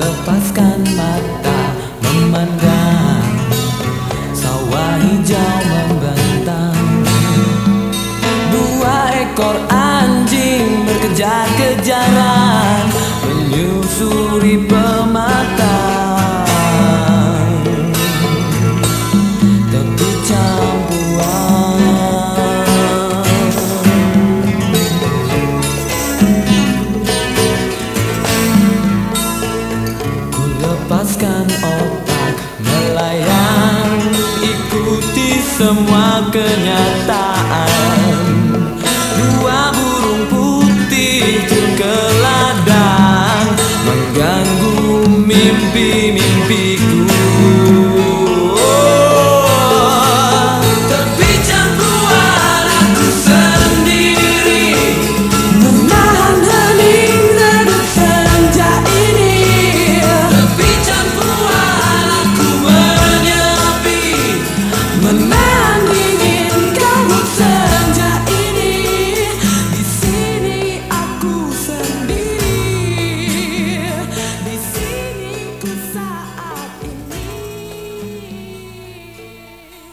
lepaskan mata memandang. Sawah hijau membentang Dua ekor anjing berkejar-kejaran Menyusuri pematang Tepi campuran. semua kenyataan.